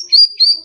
Διότι το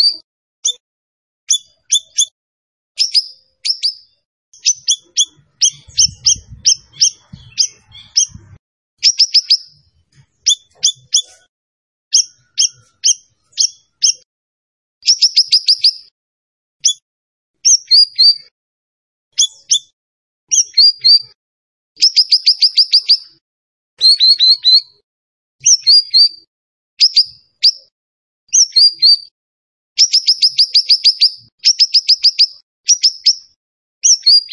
Διότι το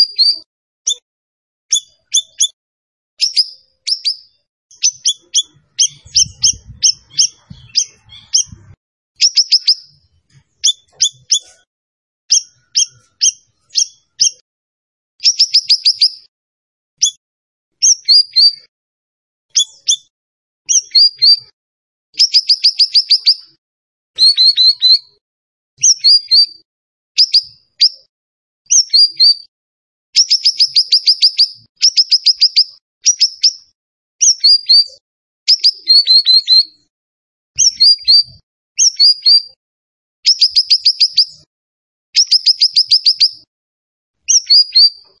Διότι το Debido de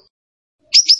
you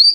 Debido